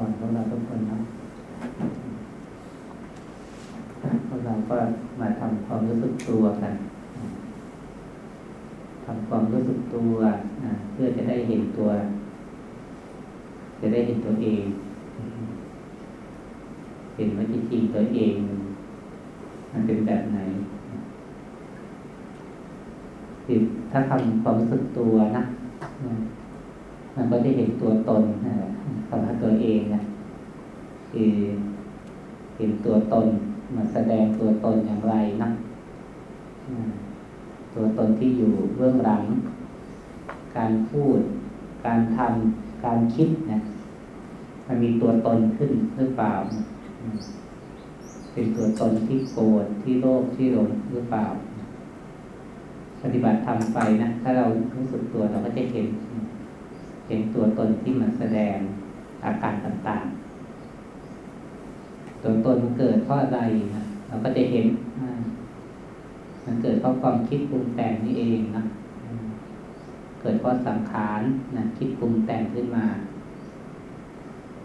อนพวกเราทุกคนนะพวกเราก็มาทำความรู้สึกตัวกันทำความรู้สึกตัวเพื่อจะได้เห็นตัว จะได้เห็นตัวเอง เห็นว่าจริงๆตัวเอง มันเป็นแบบไหนถ้าทำความรู้สึกตัวนะมันก็จะเห็นตัวตน คำว่าตัวเองนะคือเห็นตัวตนมาแสดงตัวตนอย่างไรนะตัวตนที่อยู่เบื้องหลัง การพูด การทำการคิดนะมันมีตัวตนขึ้นหรือเปล่า เป็นตัวตนที่โกรธที่โลภที่หลงหรือเปล่า ปฏิบัติทำไปนะ ถ้าเรารู้สึกตัวเราก็จะเห็น เห็นตัวตนที่มันแสดง อาการต่างๆตัวตนมันเกิดเพราะอะไรนะเราก็จะเห็นมันเกิดเพราะความคิดปรุงแต่งนี่เองนะเกิดเพราะสังขารนะคิดปรุงแต่งขึ้นมา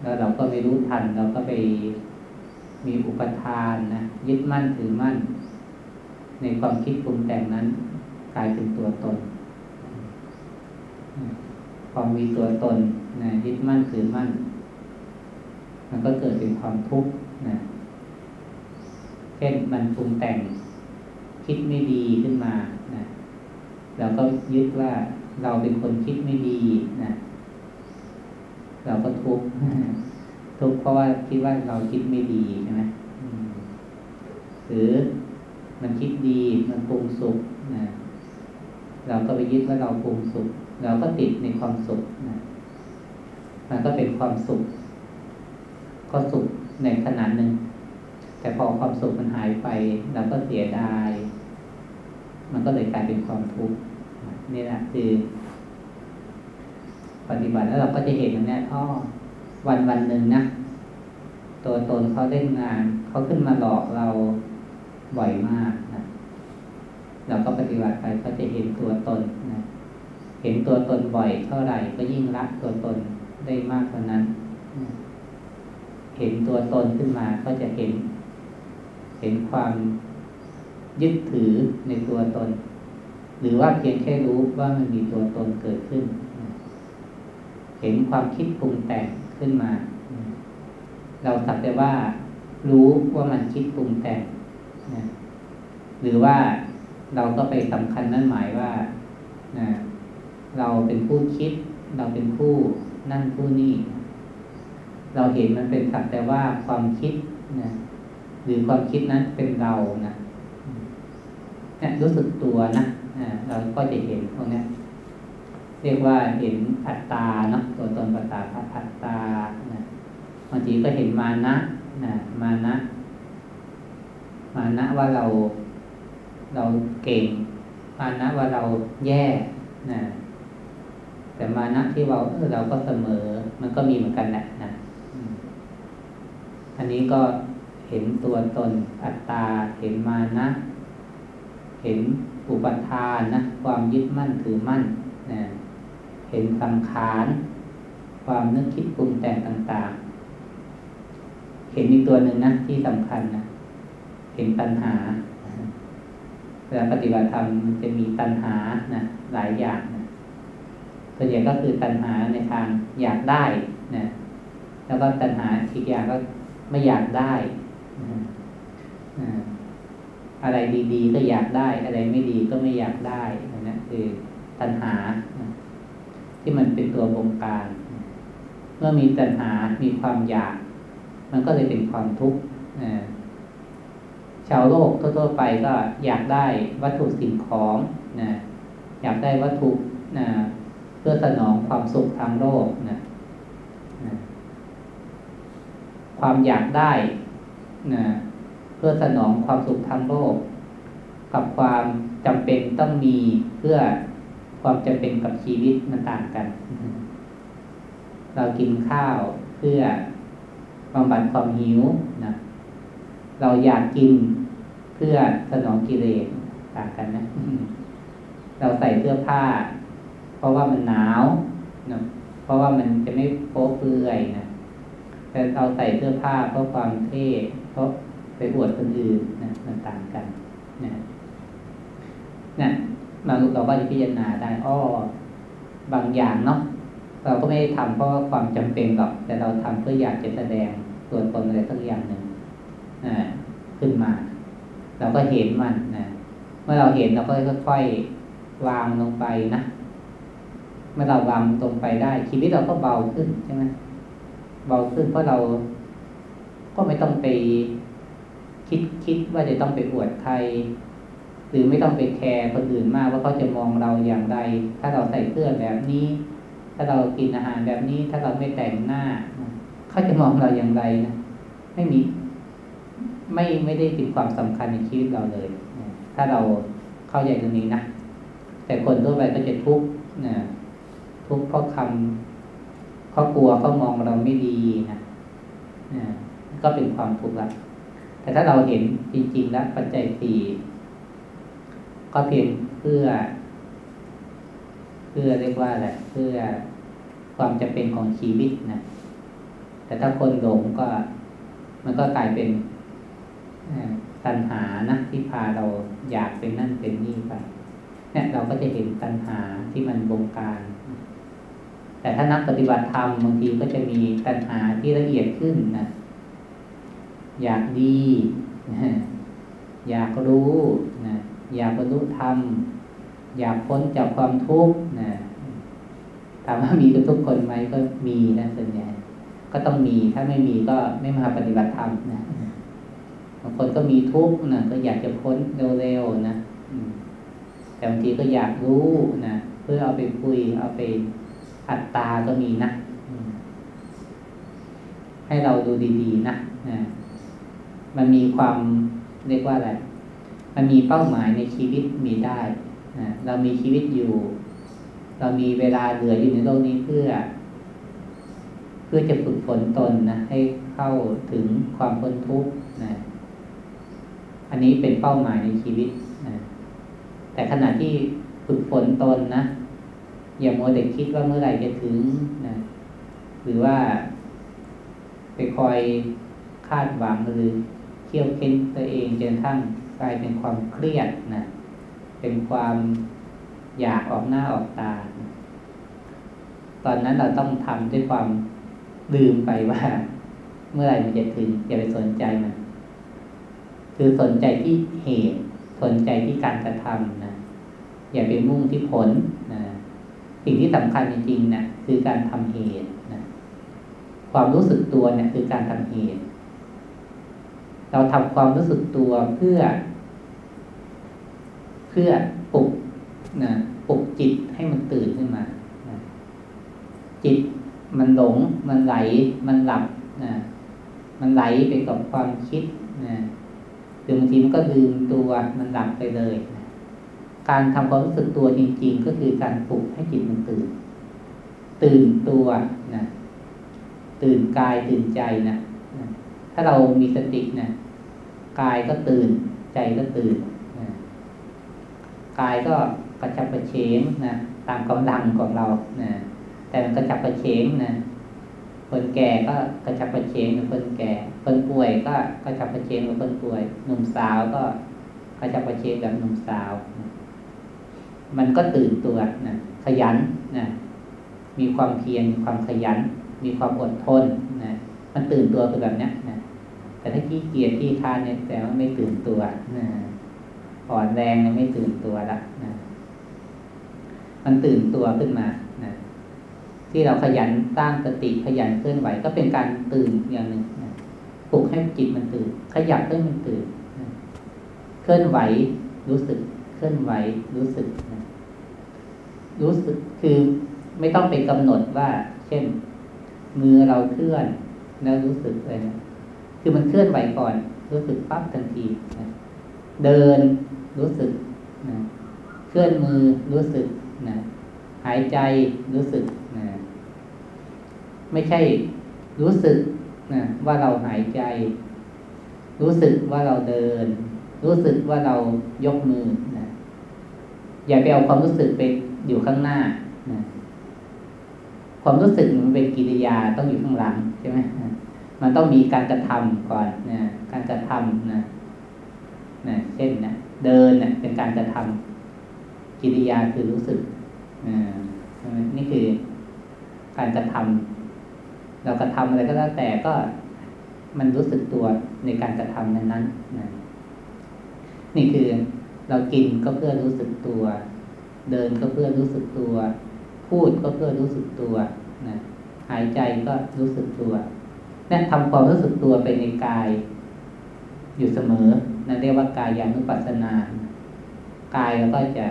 แล้วเราก็ไม่รู้ทัน เราก็ไปมีอุปทานนะยึดมั่นถือมั่น ในความคิดปรุงแต่งนั้น กลายเป็นตัวตนพอมีตัวตนนะยึดมั่นถือมั่น มันก็เกิดเป็นความทุกข์นะเช่นมันปรุงแต่งคิดไม่ดีขึ้นมานะเราก็ยึดว่าเราเป็นคนคิดไม่ดีนะเราก็ทุกข์ทุกข์เพราะว่าคิดว่าเราคิดไม่ดีใช่ไหมหรือมันคิดดีมันปรุงสุขนะเราก็ไปยึดว่าเราปรุงสุข เราก็ติดในความสุขนะมันก็เป็นความสุข ก็สุขในขนาดหนึ่ง แต่พอความสุขมันหายไปเราก็เสียดาย มันก็เลยกลายเป็นความทุกข์นี่แหละคือ ปฏิบัติแล้วเราก็จะเห็นอย่างนี้อ๋อวันวันหนึ่งนะตัวตนเขาเล่นงาน เขาขึ้นมาหลอกเราบ่อยมากนะเราก็ปฏิบัติไปก็จะเห็นตัวตนนะเห็นตัวตนบ่อยเท่าไหร่ ก็ยิ่งรักตัวตนได้มากกว่านั้น เห็นตัวตนขึ้นมาก็จะเห็น เห็นความยึดถือในตัวตน หรือว่าเพียงแค่รู้ว่ามันมีตัวตนเกิดขึ้น เห็นความคิดปรุงแต่งขึ้นมา เราสักแต่ว่า รู้ว่ามันคิดปรุงแต่งหรือว่าเราก็ไปสำคัญนั่นหมายว่าเราเป็นผู้คิด เราเป็นผู้นั่นผู้นี่ เราเห็นมันเป็นสักแต่ว่าความคิดนะหรือความคิดนั้นเป็นเรานะเนี่ยรู้สึกตัวนะเราก็จะเห็นตรงนี้เรียกว่าเห็นอัตตาเนาะตัวตนปัตตาอัตตานะบางทีก็เห็นมานะนะมานะ มานะว่าเราเราเก่ง มานะว่าเราแย่นะแต่มานะที่เราเออเราก็เสมอ มันก็มีเหมือนกันแหละ อันนี้ก็เห็นตัวตนอัตตา เห็นมานะ เห็นอุปทานนะ ความยึดมั่นถือมั่นนะเห็นสังขารความนึกคิดปรุงแต่งต่าง ๆ เห็นอีกตัวหนึ่งนะที่สำคัญนะเห็นตัณหาเวลาปฏิบัติธรรมมันจะมีตัณหานะหลายอย่างนะส่วนใหญ่ก็คือตัณหาในทางอยากได้นะแล้วก็ตัณหาอีกอย่างก็ ไม่อยากได้ อะไรดีๆ ก็อยากได้ อะไรไม่ดีก็ไม่อยากได้นะคือตัณหา ที่มันเป็นตัวบงการ เมื่อมีตัณหา มีความอยาก มันก็เลยเป็นความทุกข์ชาวโลกทั่วๆไปก็อยากได้วัตถุสิ่งของนะอยากได้วัตถุนะเพื่อสนองความสุขทางโลกนะ ความอยากได้นะเพื่อสนองความสุขทางโลก กับความจำเป็นต้องมีเพื่อความจำเป็นกับชีวิตมันต่างกัน เรากินข้าวเพื่อบำบัดความหิวนะเราอยากกินเพื่อสนองกิเลสต่างกันนะ เราใส่เสื้อผ้า เพราะว่ามันหนาวนะเพราะว่ามันจะไม่โป๊เปื่อยนะ แต่เราใส่เสื้อผ้าเพราะความเท่เพราะไปอวดคนอื่นนะมันต่างกันนะนะเราเราก็จะพิจารณาได้อ้อบางอย่างเนาะเราก็ไม่ได้ทำเพราะความจำเป็นหรอก แต่เราทำเพื่ออยากจะแสดงตัวตนอะไรสักอย่างหนึ่งนะขึ้นมา เราก็เห็นมันนะเมื่อเราเห็นเราก็ค่อยๆวางลงไปนะเมื่อเราวางตรงไปได้ชีวิตเราก็เบาขึ้นใช่ไหม เบาขึ้นเพราะเราก็ไม่ต้องไปคิดคิดว่าจะต้องไปอวดใคร หรือไม่ต้องไปแคร์คนอื่นมากว่าเขาจะมองเราอย่างไร ถ้าเราใส่เสื้อแบบนี้ ถ้าเรากินอาหารแบบนี้ ถ้าเราไม่แต่งหน้า เขาจะมองเราอย่างไรนะไม่มีไม่ไม่ได้เป็นความสำคัญในชีวิตเราเลย ถ้าเราเข้าใจตรงนี้นะแต่คนทั่วไปก็จะทุกข์นะทุกข์เพราะคำ เขากลัวเขามองเราไม่ดีนะนะก็เป็นความทุกข์ละแต่ถ้าเราเห็นจริงๆแล้วปัจจัยสี่ก็เพียงเพื่อ เพื่อเรียกว่าอะไรเพื่อความจะเป็นของชีวิตนะแต่ถ้าคนหลงก็ มันก็กลายเป็นตัณหานะที่พาเราอยากเป็นนั่นเป็นนี่ไปเนี่ยเราก็จะเห็นตัณหาที่มันบงการ แต่ถ้านักปฏิบัติธรรมบางทีก็จะมีตัณหาที่ละเอียดขึ้นนะอยากดีอยากรู้นะอยากบรรลุธรรม อยากพ้นจากความทุกข์นะถามว่ามีกับทุกคนไหมก็มีนะส่วนใหญ่ก็ต้องมีถ้าไม่มีก็ไม่มาปฏิบัติธรรมนะบางคนก็มีทุกข์นะก็อยากจะพ้นเร็วๆนะแต่บางทีก็อยากรู้นะเพื่อเอาไปคุยเอาไป อัตตาก็มีนะ ให้เราดูดีๆนะนะมันมีความเรียกว่าอะไร มันมีเป้าหมายในชีวิตมีได้นะเรามีชีวิตอยู่ เรามีเวลาเหลืออยู่ในโลกนี้เพื่อ เพื่อจะฝึกฝนตนนะให้เข้าถึงความพ้นทุกข์นะอันนี้เป็นเป้าหมายในชีวิตนะแต่ขณะที่ฝึกฝนตนนะ อย่ามัวแต่คิดว่าเมื่อไหร่จะถึงนะหรือว่า ไปคอยคาดหวังหรือเคี่ยวเค้นตัวเองจนทั้งกลายเป็นความเครียดนะเป็นความอยากออกหน้าออกตา ตอนนั้นเราต้องทำด้วยความลืมไปว่า เมื่อไหร่มันจะถึงอย่าไปสนใจมันคือสนใจที่เหตุสนใจที่การกระทำนะอย่าไปมุ่งที่ผล สิ่งที่สำคัญจริงๆนะคือการทำเหตุนะความรู้สึกตัวเนี่ยคือการทำเหตุ เราทำความรู้สึกตัวเพื่อ เพื่อปลุกนะปลุกจิตให้มันตื่นขึ้นมานะจิตมันหลง มันไหล มันหลับนะมันไหลไปกับความคิดนะหรือบางทีมันก็ลืมตัวมันหลับไปเลย การทำความรู้สึกตัวจริง ๆ ก็คือการปลุกให้จิตมันตื่น ตื่นตัวนะตื่นกายตื่นใจนะถ้าเรามีสตินะกายก็ตื่น ใจก็ตื่นนะกายก็กระชับกระเฉงนะตามกำลังของเรานะแต่มันกระชับกระเฉงนะคนแก่ก็กระชับกระเฉงกับคนแก่ คนป่วยก็กระชับกระเฉงกับคนป่วย หนุ่มสาวก็กระชับกระเฉงกับหนุ่มสาว มันก็ตื่นตัวนะขยันนะมีความเพียรมีความขยัน มีความอดทนนะมันตื่นตัวคือแบบนี้นะแต่ถ้าขี้เกียจขี้คานเนี่ยแต่ว่าไม่ตื่นตัวนะอ่อนแรงเนี่ยไม่ตื่นตัวละนะมันตื่นตัวขึ้นมานะที่เราขยันสร้างสติขยันเคลื่อนไหวก็เป็นการตื่นอย่างหนึ่งนะปลุกให้จิตมันตื่น ขยับให้มันตื่นนะเคลื่อนไหวรู้สึก เคลื่อนไหวรู้สึก รู้สึกคือไม่ต้องไปกำหนดว่า เช่น มือเราเคลื่อน แล้วรู้สึกเลยนะคือมันเคลื่อนไหวก่อน รู้สึกปั๊บทันทีนะเดินรู้สึกนะเคลื่อนมือรู้สึกนะหายใจรู้สึกนะไม่ใช่รู้สึกนะว่าเราหายใจ รู้สึกว่าเราเดิน รู้สึกว่าเรายกมือนะอย่าไปเอาความรู้สึกไป อยู่ข้างหน้าความรู้สึกมันเป็นกิริยาต้องอยู่ข้างหลังใช่ไหมมันต้องมีการกระทำก่อนนะการกระทำนะนะเช่นนะเดินเนะเป็นการกระทำกิริยาคือรู้สึกนะนี่คือการกระทำเรากระทำอะไรก็แล้วแต่ก็มันรู้สึกตัวในการกระทำนั้นนั้นนะนี่คือเรากินก็เพื่อรู้สึกตัว เดินก็เพื่อรู้สึกตัว พูดก็เพื่อรู้สึกตัวนะหายใจก็รู้สึกตัวนั่นทำความรู้สึกตัวไปในกาย อยู่เสมอนั่นเรียกว่ากายยานุปัสสนากายเราก็จะ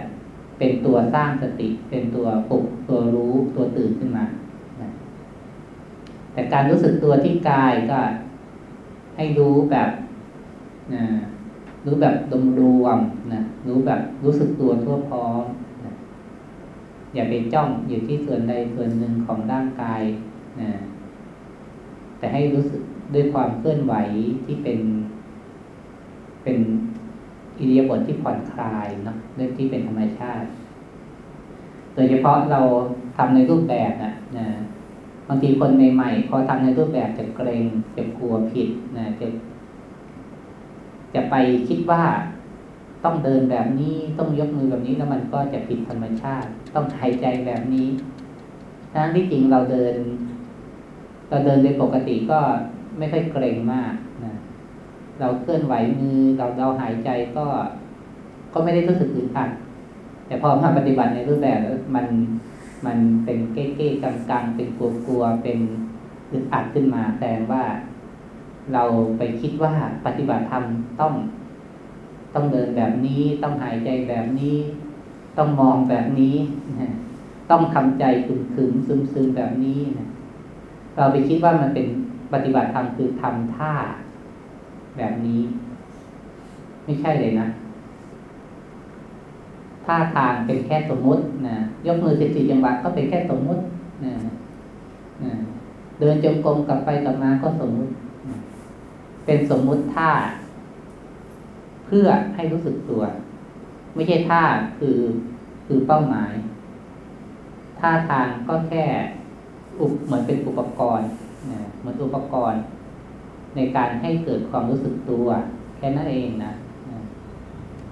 เป็นตัวสร้างสติ เป็นตัวปลุกตัวรู้ตัวตื่นขึ้นมาแต่การรู้สึกตัวที่กายก็ให้รู้แบบนะรู้แบบดมรวมนะรู้แบบรู้สึกตัวทั่วพร้อม อย่าไปจ้องอยู่ที่ส่วนใดส่วนหนึ่งของร่างกายนะแต่ให้รู้สึกด้วยความเคลื่อนไหวที่เป็น เป็นอิริยาบถทที่ผ่อนคลายเนาะด้วยที่เป็นธรรมชาติ โดยเฉพาะเราทำในรูปแบบนะนะบางทีคนใหม่ๆพอทำในรูปแบบจะเกรงจะกลัวผิดนะจะจะไปคิดว่า ต้องเดินแบบนี้ต้องยกมือแบบนี้แล้วมันก็จะผิดธรรมชาติ ต้องหายใจแบบนี้ทั้งที่จริงเราเดิน เราเดินโดยปกติก็ไม่ค่อยเกรงมากนะเราเคลื่อนไหวมือเราเราหายใจก็ก็ไม่ได้รู้สึกอึดอัดแต่พอมาปฏิบัติในรูปแบบมันมันเป็นเก้เก้กังกังเป็นกลัวกลัวเป็นอึดอัดขึ้นมาแสดงว่า เราไปคิดว่าปฏิบัติธรรมต้อง ต้องเดินแบบนี้ ต้องหายใจแบบนี้ ต้องมองแบบนี้ต้องทำใจขึงขึงซึมซึมแบบนี้นะเราไปคิดว่ามันเป็นปฏิบัติธรรมคือทำท่าแบบนี้ ไม่ใช่เลยนะท่าทางเป็นแค่สมมุตินะยกมือสิบสี่จังหวะก็เป็นแค่สมมุตินะนะเดินจงกรมกลับไปกลับมาก็สมมุติ เป็นสมมุติท่า พื่อให้รู้สึกตัว ไม่ใช่ท่าคือคือเป้าหมายท่าทางก็แค่อุปเหมือนเป็นอุปกรณ์นะเหมือนอุปกรณ์ ในการให้เกิดความรู้สึกตัว แค่นั้นเองนะ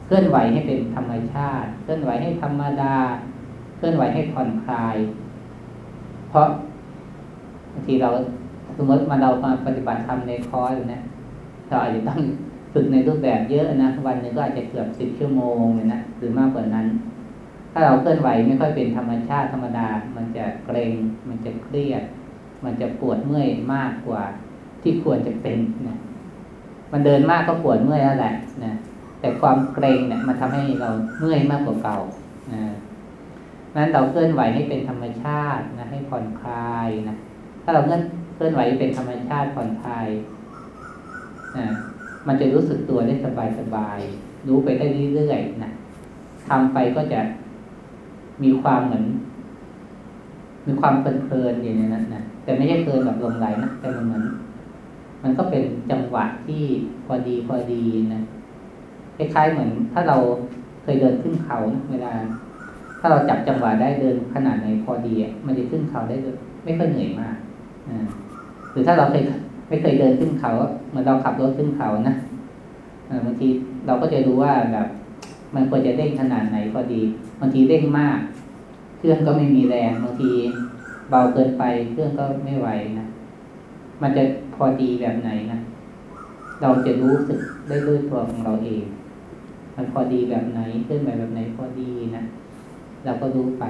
เคลื่อนไหวให้เป็นธรรมชาติ เคลื่อนไหวให้ธรรมดา เคลื่อนไหวให้ผ่อนคลาย เพราะบางทีเราสมมติมาเรามาปฏิบัติธรรมในคอร์สนะเราอาจจะต้อง ฝึกในรูปแบบเยอะนะวันหนึ่งก็อาจจะเกือบสิบชั่วโมงเลยนะหรือมากกว่านั้น ถ้าเราเคลื่อนไหวไม่ค่อยเป็นธรรมชาติธรรมดา มันจะเกรงมันจะเครียด มันจะปวดเมื่อยมากกว่าที่ควรจะเป็นนะมันเดินมากก็ปวดเมื่อยแล้วแหละนะแต่ความเกรงเนี่ยมันทำให้เราเมื่อยมากกว่าเก่านะนั้นเราเคลื่อนไหวให้เป็นธรรมชาตินะให้ผ่อนคลายนะถ้าเราเคลื่อนไหวเป็นธรรมชาติผ่อนคลายนะ มันจะรู้สึกตัวได้สบายสบายรู้ไปได้เรื่อยๆนะทำไปก็จะมีความเหมือน มีความเพลินๆอย่างนี้นะนะแต่ไม่ใช่เพลินแบบลมไหลนะแต่มันเหมือนมันก็เป็นจังหวะที่พอดีพอดีนะคล้ายๆเหมือน ถ้าเราเคยเดินขึ้นเขานะเวลา ถ้าเราจับจังหวะได้เดินขนาดไหนพอดีมันจะขึ้นเขาได้ไม่ค่อยเหนื่อยมากอหรือถ้าเราเคย ไม่เคยเดินขึ้นเขาเหมือนเราขับรถขึ้นเขานะบางทีเราก็จะรู้ว่าแบบ มันควรจะเร่งขนาดไหนพอดีบางทีเร่งมาก เครื่องก็ไม่มีแรงบางทีเบาเกินไปเครื่องก็ไม่ไหวนะมันจะพอดีแบบไหนนะเราจะรู้สึกได้ด้วยตัวของเราเอง มันพอดีแบบไหนเคลื่อนไหวแบบไหนพอดีนะเราก็รู้ไป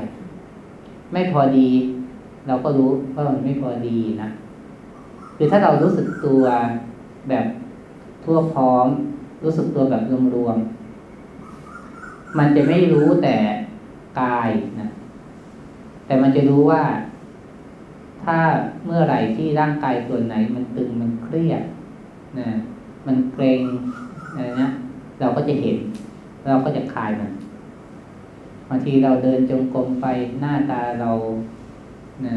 ไม่พอดี เราก็รู้ว่ามันไม่พอดีนะ คือถ้าเรารู้สึกตัวแบบทั่วพร้อม รู้สึกตัวแบบรวมๆมันจะไม่รู้แต่กายนะแต่มันจะรู้ว่า ถ้าเมื่อไหร่ที่ร่างกายส่วนไหน มันตึงมันเครียดนะมันเกรงอะไรนะเราก็จะเห็น เราก็จะคลายมันบางทีเราเดินจงกรมไปหน้าตาเรานะ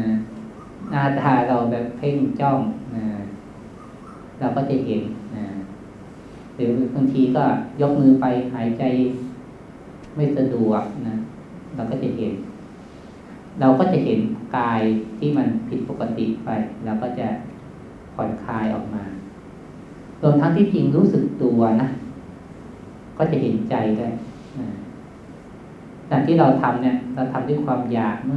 หน้าตาเราแบบเพ่งจ้องนะเราก็จะเห็นนะหรือบางทีก็ยกมือไปหายใจไม่สะดวกนะเราก็จะเห็น เราก็จะเห็นกายที่มันผิดปกติไปเราก็จะผ่อนคลายออกมารวมทั้งที่จริงรู้สึกตัวนะก็จะเห็นใจด้วยแต่ที่เราทำเนี่ย เราทำด้วยความอยากไหม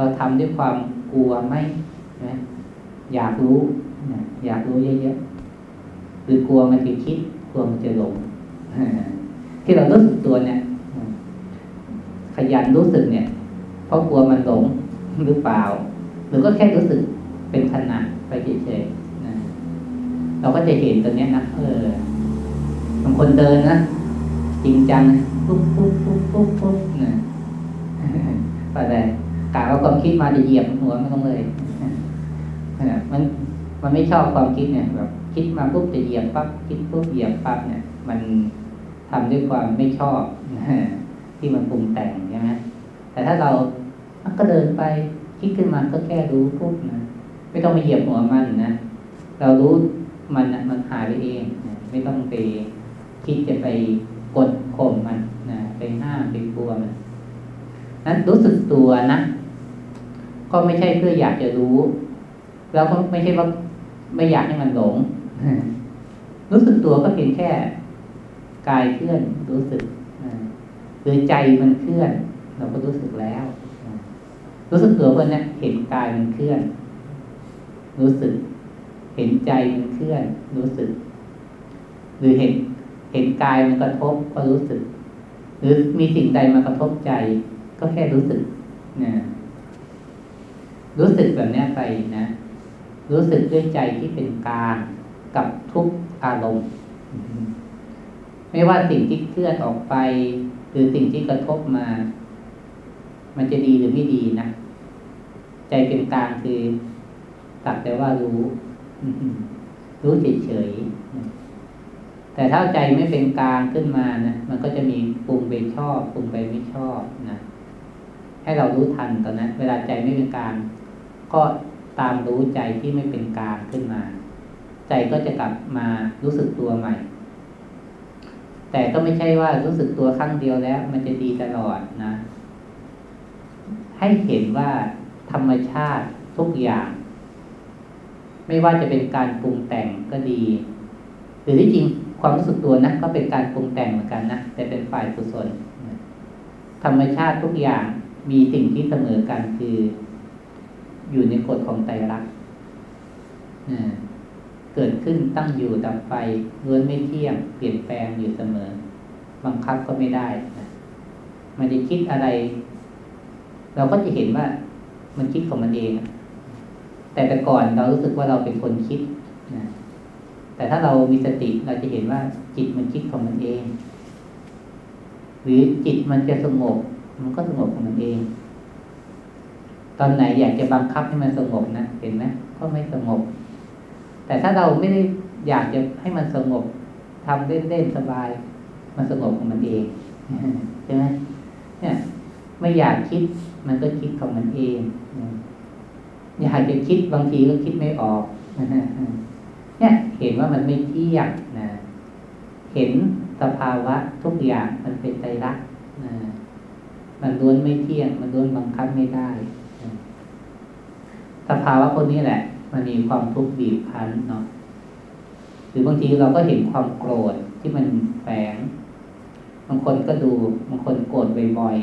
เราทำด้วยความกลัวไหมนะอยากรู้นะอยากรู้เยอะๆหรือกลัวมันจะคิดกลัวมันจะหลงที่เรารู้สึกตัวเนี่ย ขยันรู้สึกเนี่ย เพราะกลัวมันหลงหรือเปล่า หรือก็แค่รู้สึกเป็นขณะไปเฉยๆนะเราก็จะเห็นตัวเนี้ยนะเออบางคนเดินนะจริงจังปุ๊บปุ๊บปุ๊บปุ๊บปุ๊บนะอะไร กาเอาความคิดมาจะเหยียบหัวมันต้องเลยมันมันไม่ชอบความคิดเนี่ยแบบคิดมาปุ๊บจะเหยียบปั๊บคิดปุ๊บเหยียบปั๊บเนี่ย มันทำด้วยความไม่ชอบที่มันปรุงแต่งใช่ไหมแต่ถ้าเราก็เดินไปคิดขึ้นมาก็แค่รู้ปุ๊บนะไม่ต้องไปเหยียบหัวมันนะเรารู้มันมันหายไปเองนะไม่ต้องไปคิดจะไปกดข่มมันนะไปห้ามไปกลัวมันนั้นรู้สึกตัวนะ ก็ไม่ใช่เพื่ออยากจะรู้ แล้วก็ไม่ใช่ว่าไม่อยากให้มันหลง รู้สึกตัวก็เพียงแค่กายเคลื่อนรู้สึกหรือใจมันเคลื่อน เราก็รู้สึกแล้ว รู้สึกตัวเพื่อนเนี่ยเห็นกายมันเคลื่อน รู้สึก เห็นใจมันเคลื่อน รู้สึก หรือเห็นเห็นกายมันกระทบก็รู้สึก หรือมีสิ่งใดมากระทบใจ ก็แค่รู้สึกนะ รู้สึกแบบนี้ไปนะ รู้สึกด้วยใจที่เป็นกลางกับทุกอารมณ์ ไม่ว่าสิ่งที่เคลื่อนออกไป หรือสิ่งที่กระทบมา มันจะดีหรือไม่ดีนะ ใจเป็นกลางคือตัดแต่ว่ารู้ รู้เฉยๆแต่ถ้าใจไม่เป็นกลางขึ้นมานะมันก็จะมีปรุงไปชอบปรุงไปไม่ชอบนะให้เรารู้ทันตอนนั้น เวลาใจไม่เป็นกลาง ก็ตามรู้ใจที่ไม่เป็นกลางขึ้นมา ใจก็จะกลับมารู้สึกตัวใหม่ แต่ก็ไม่ใช่ว่ารู้สึกตัวครั้งเดียวแล้ว มันจะดีตลอดนะ ให้เห็นว่าธรรมชาติทุกอย่าง ไม่ว่าจะเป็นการปรุงแต่งก็ดีหรือที่จริงความรู้สึกตัวนะก็เป็นการปรุงแต่งเหมือนกันนะแต่เป็นฝ่ายกุศลธรรมชาติทุกอย่างมีสิ่งที่เสมอกันคือ อยู่ในกฎของไตรลักษณ์เกิดขึ้นตั้งอยู่ดับไปล้วนไม่เที่ยง เปลี่ยนแปลงอยู่เสมอ บังคับก็ไม่ได้นะมันจะคิดอะไร เราก็จะเห็นว่ามันคิดของมันเอง แต่แต่ก่อนเรารู้สึกว่าเราเป็นคนคิดนะแต่ถ้าเรามีสติเราจะเห็นว่าจิตมันคิดของมันเอง หรือจิตมันจะสงบ มันก็สงบของมันเอง ตอนไหนอยากจะบังคับให้มันสงบนะเห็นไหมก็ไม่สงบ แต่ถ้าเราไม่ได้อยากจะให้มันสงบทำเล่นๆสบาย มันสงบของมันเองใช่ไหมเนี่ย ไม่อยากคิดมันก็คิดของมันเองอยากจะคิดบางทีก็คิดไม่ออกเนี่ยเห็นว่ามันไม่เที่ยงนะเห็นสภาวะทุกอย่างมันเป็นใจรักนะมันล้วนไม่เที่ยง มันล้วนบังคับไม่ได้ สภาวะคนนี้แหละ มันมีความทุกข์บีบคั้นเนาะหรือบางทีเราก็เห็นความโกรธที่มันแฝงบางคนก็ดูบางคนโกรธบ่อย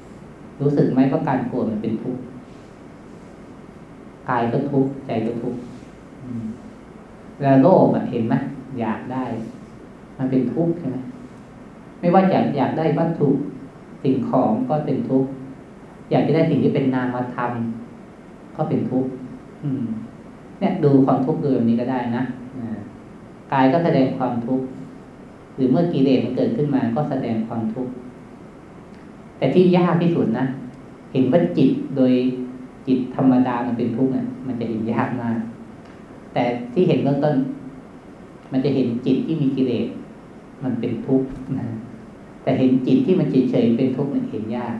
ๆรู้สึกไหมว่าการโกรธมันเป็นทุกข์กายก็ทุกข์ใจก็ทุกข์เวลาโลภเห็นไหมอยากได้ มันเป็นทุกข์ใช่ไหมไม่ว่าอยากอยากได้วัตถุสิ่งของก็เป็นทุกข์อยากจะได้สิ่งที่เป็นนามธรรม ก็เป็นทุกข์เนี่ยดูความทุกข์ดูแบบนี้ก็ได้นะกายก็แสดงความทุกข์หรือเมื่อกิเลสมันเกิดขึ้นมาก็แสดงความทุกข์แต่ที่ยากที่สุดนะเห็นว่าจิตโดยจิตธรรมดามันเป็นทุกข์เนี่ยมันจะเห็นยากมาก แต่ที่เห็นเบื้องต้น มันจะเห็นจิตที่มีกิเลสมันเป็นทุกข์นะแต่เห็นจิตที่มันเฉยๆเป็นทุกข์เนี่ยเห็นยาก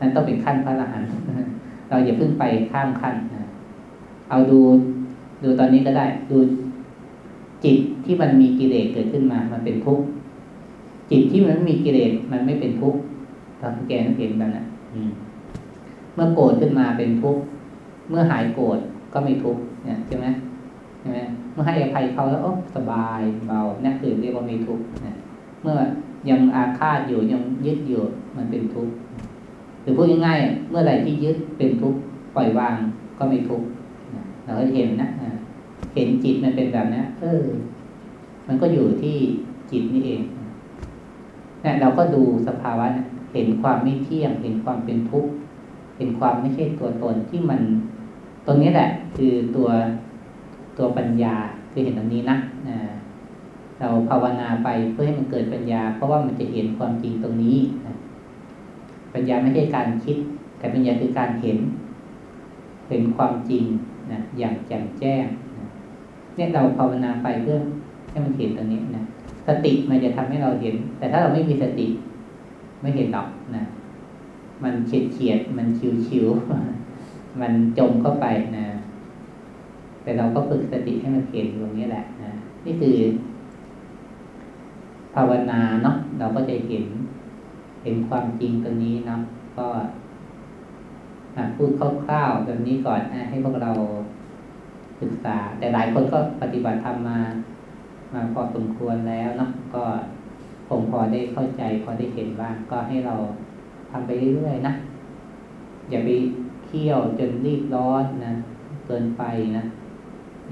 นั่นต้องเป็นขั้นพระอรหันต์ เราอย่าเพิ่งไปข้ามขั้นนะเอาดูดูตอนนี้ก็ได้ ดูจิตที่มันมีกิเลสเกิดขึ้นมา มันเป็นทุกข์จิตที่มันมีกิเลสมันไม่เป็นทุกข์ตอนแกนเห็นแบบนั้นเมื่อโกรธขึ้นมาเป็นทุกข์เมื่อหายโกรธก็ไม่ทุกข์เนี่ยใช่ไหมใช่ไหมเมื่อให้อภัยเขาแล้วโอ้สบายเบาเนี่ยคือเรียกว่าไม่ทุกข์เนี่ยเมื่อยังอาฆาตอยู่ยังยึดอยู่มันเป็นทุกข์ หรือพูดง่ายๆเมื่อไหร่ที่ยึดเป็นทุกข์ปล่อยวางก็ไม่ทุกข์เราก็เห็นนะเห็นจิตมันเป็นแบบนี้เออ มันก็อยู่ที่จิตนี่เองเนี่ยเราก็ดูสภาวะเห็นความไม่เที่ยง เห็นความเป็นทุกข์เห็นความไม่ใช่ตัวตนที่มันตรงนี้แหละ คือตัวตัวปัญญาคือเห็นตรงนี้นะเราภาวนาไปเพื่อให้มันเกิดปัญญา เพราะว่ามันจะเห็นความจริงตรงนี้นะ ปัญญาไม่ใช่การคิด แต่ปัญญาคือการเห็น เห็นความจริงนะอย่างแจ่มแจ้งนะเนี่ยเราภาวนาไปเพื่อให้มันเห็นตรงนี้นะสติมันจะทำให้เราเห็น แต่ถ้าเราไม่มีสติ ไม่เห็นหรอกนะมันเฉียดเฉียดมันชิวชิวมันจมเข้าไปนะแต่เราก็ฝึกสติให้มันเห็นตรงนี้แหละนะนี่คือ ภาวนาเนาะเราก็จะเห็น เห็นความจริงตรงนี้นะก็พูดคร่าวๆแบบนี้ก่อนให้พวกเราศึกษา แต่หลายคนก็ปฏิบัติธรรมมามาพอสมควรแล้วนะก็คงพอได้เข้าใจ พอได้เห็นบ้างก็ให้เราทำไปเรื่อยๆนะอย่าไปเที่ยวจนรีบร้อนนะเกินไปนะ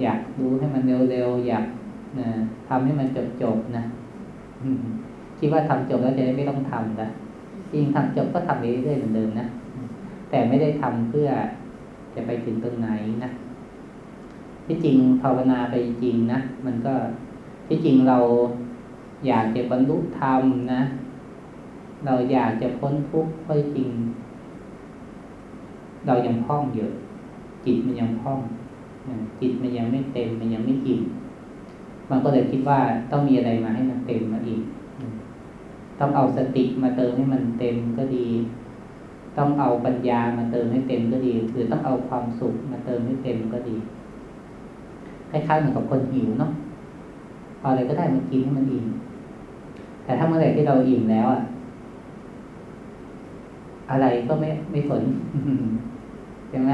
อยากรู้ให้มันเร็วๆอยากนะทำให้มันจบๆนะคิดว่าทำจบแล้วจะได้ไม่ต้องทำนะ จริงทำจบก็ทำไปเรื่อยๆเหมือนเดิมนะ แต่ไม่ได้ทำเพื่อจะไปถึงตรงไหนนะ ที่จริงภาวนาไปจริงนะ มันก็ที่จริงเราอยากจะบรรลุธรรมนะ เราอยากจะพ้นทุกข์ก็จริง เรายังพ้องอยู่จิตมันยังพ้องจิตมันยังไม่เต็มมันยังไม่อิ่มมันก็เลยคิดว่าต้องมีอะไรมาให้มันเต็มมาอีก ต้องเอาสติมาเติมให้มันเต็มก็ดี ต้องเอาปัญญามาเติมให้เต็มก็ดี หรือต้องเอาความสุขมาเติมให้เต็มก็ดีคล้ายๆเหมือนกับคนหิวเนาะเอาอะไรก็ได้มากินให้มันอิ่มแต่ถ้าเมื่อไหร่ที่เราอิ่มแล้วอะอะไรก็ไม่ไม่สนใช่ไหม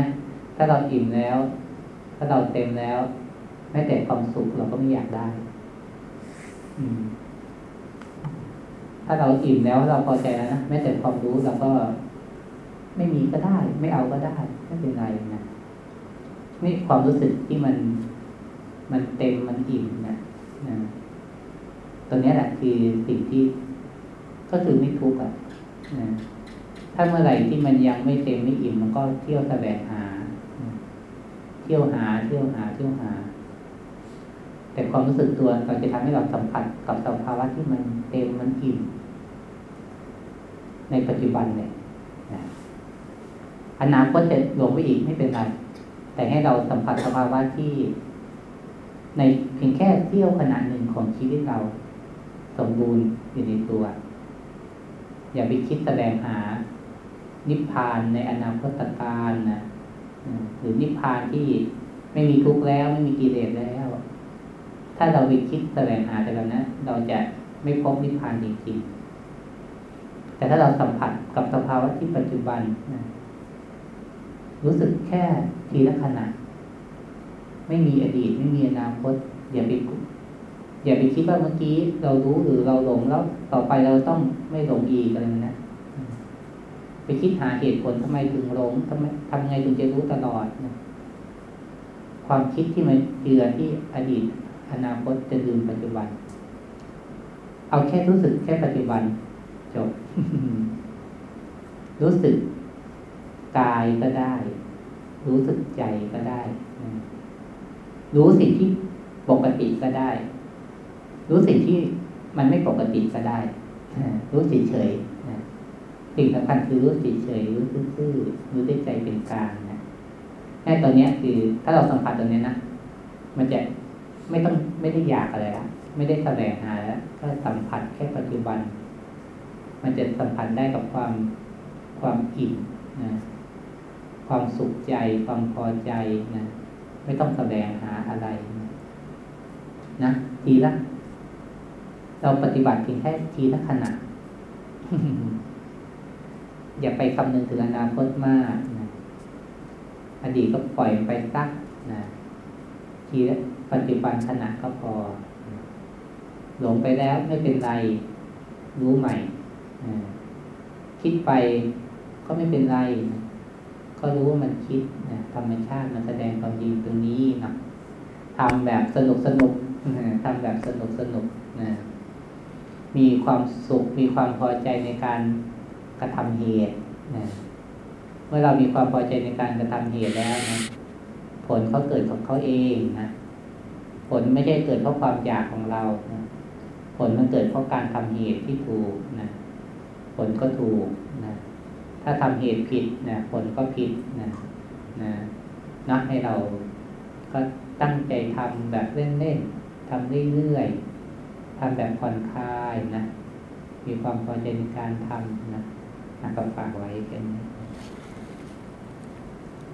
ถ้าเราอิ่มแล้ว ถ้าเราเต็มแล้วแม้แต่ความสุขเราก็ไม่อยากได้ ถ้าเราอิ่มแล้วเราพอใจแล้วนะแม้แต่ความรู้เราก็ไม่มีก็ได้ ไม่เอาก็ได้ไม่เป็นไรนะนี่ความรู้สึกที่มันมันเต็มมันอิ่มนะนะตัวนี้แหละคือสิ่งที่ก็คือไม่ทุกข์อะนะถ้าเมื่อไหร่ที่มันยังไม่เต็มไม่อิ่มมันก็เที่ยวแสวงหา เที่ยวหาเที่ยวหาเที่ยวหา แต่ความรู้สึกตัวเราจะทำให้เราสัมผัสกับสภาวะที่มันเต็มมันอิ่ม ในปัจจุบันเนี่ยนะอนาคตจะหลงไปอีกไม่เป็นไร แต่ให้เราสัมผัสสภาวะที่ ในเพียงแค่เที่ยวขนาดหนึ่งของชีวิตเราสมบูรณ์อยู่ในตัว อย่าไปคิดแสดงหานิพพานในอนาคตการนะหรือนิพพานที่ไม่มีทุกข์แล้วไม่มีกิเลสแล้ว ถ้าเราไปคิดแสดงหาแต่แบบนั้นเราจะไม่พบนิพพานจริงๆ แต่ถ้าเราสัมผัสกับสภาวะที่ปัจจุบันนะรู้สึกแค่ทีละขณะ ไม่มีอดีตไม่มีอนาคตอย่าไปอย่าไปคิดว่าเมื่อกี้เรารู้หรือเราหลงแล้วต่อไปเราต้องไม่หลงอีกอะไรนะไปคิดหาเหตุผลทำไมถึงหลงทำไมทำไงถึงจะรู้ตลอดนะความคิดที่มันเจือที่อดีต อนาคตจะลืมปัจจุบัน เอาแค่รู้สึกแค่ปัจจุบัน จบ รู้สึกกายก็ได้ รู้สึกใจก็ได้ รู้สิ่งที่ปกติก็ได้ รู้สิ่งที่มันไม่ปกติก็ได้ รู้เฉยๆสิ่งสำคัญคือรู้เฉยๆรู้ซื่อๆรู้ด้วยใจเป็นกลางนะแค่ตอนนี้คือ ถ้าเราสัมผัสตรงนี้นะมันจะไม่ต้องไม่ได้อยากอะไรละไม่ได้แสวงหาแล้วก็สัมผัสแค่ปัจจุบัน มันจะสัมผัสได้กับความความอิ่มนะความสุขใจ ความพอใจนะไม่ต้องแสดงหาอะไรนะทีละ เราปฏิบัติเพียงแค่ทีละขณะ อย่าไปคำนึงถึงอนาคตมากนะอดีตก็ปล่อยไปสักนะทีละปัจจุบันขณะก็พอ หลงไปแล้วไม่เป็นไร รู้ใหม่ คิดไปก็ไม่เป็นไร ก็รู้ว่ามันคิดนะธรรมชาติมันแสดงความจริงตรงนี้นะทำแบบสนุกสนุกทำแบบสนุกสนุกนะมีความสุขมีความพอใจในการกระทำเหตุนะเมื่อเรามีความพอใจในการกระทำเหตุแล้วนะผลเขาเกิดของเขาเองนะผลไม่ใช่เกิดเพราะความอยากของเรานะผลมันเกิดเพราะการทำเหตุที่ถูกนะ ผลก็ถูกนะถ้าทำเหตุผิดนะผลก็ผิดนะนะนักให้เราก็ตั้งใจทำแบบเล่นๆทำเรื่อยๆทำแบบผ่อนคลายนะมีความพอใจในการทำนะนะก็ฝากไว้กันนะ